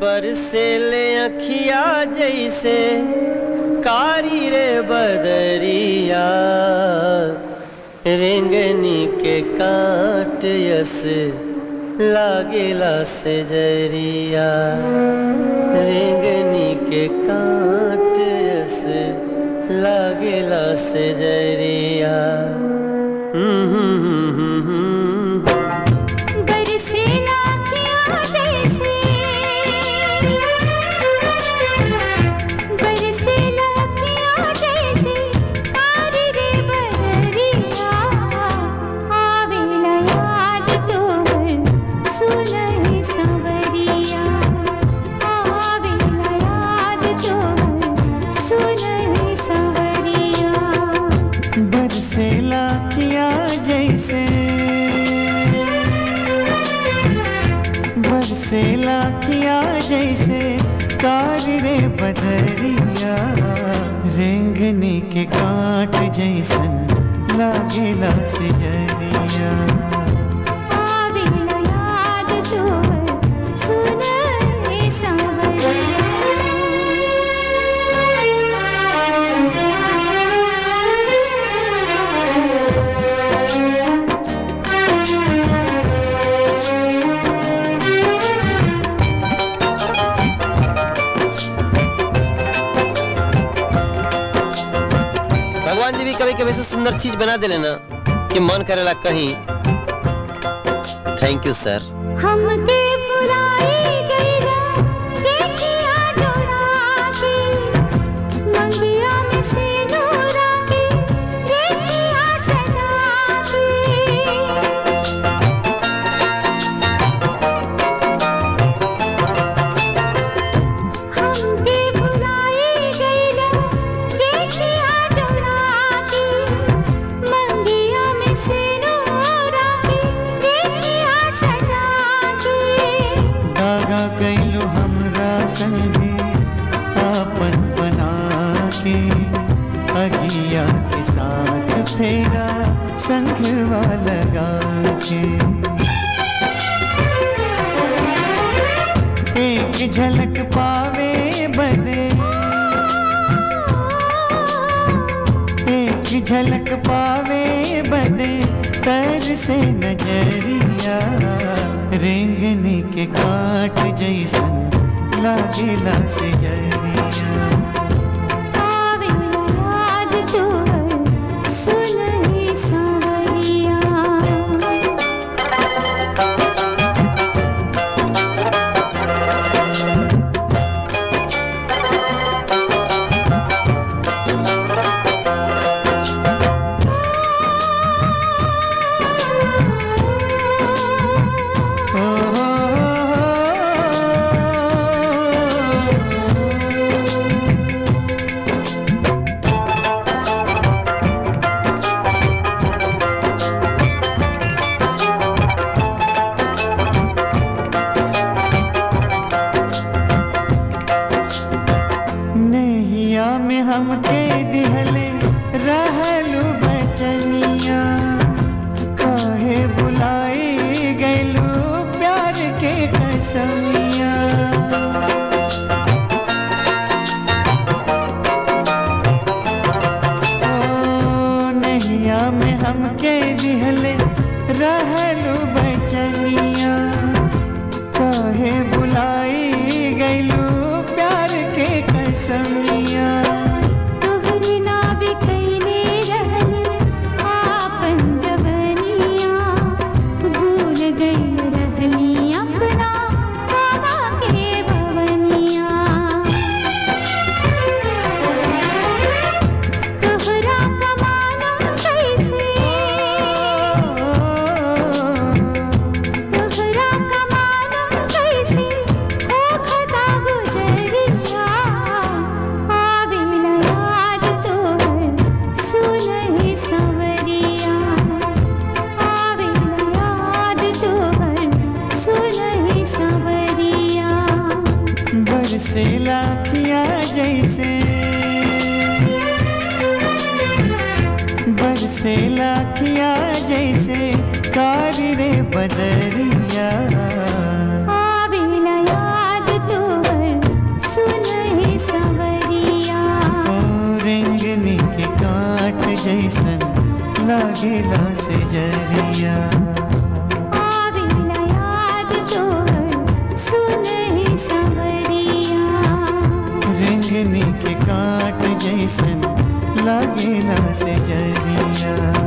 बरसे ले अखिया जैसे कारी रे बदरिया। रेंगनी के काट यस लागेला से ज़रिया। रेंगनी के काट यस लागेला से ज़रिया। हम्म, हम्म, हम्म, बरसेला किया जैसे। बरसेला किया जैसे। कार रे बदरिया, रेंगने के काट जैसन लागेला से ज़रिया। भगवान जी भी कभी कभी से सुंदर चीज़ बना दे लेना कि मन करेला कहीं थैंक यू सर हमके बुलाई गईला देखिया साथ फेरा लगा एक झलक पावे बदे। एक झलक पावे बदे, तर से नज़रिया रेंगने के काट जैसन लागेला से ज़रिया। में हमके दिहले, रहलू बचनिया। कहे बुलाई गैलू प्यार के कसमिया। ओ, नैया में हमके दिहले, रहलू से लाखिया जैसे। बरसे लाखिया जैसे कार रे बदरिया याद तो सवरिया। से ज़रिया। के काट जैसन लागेला से ज़रिया।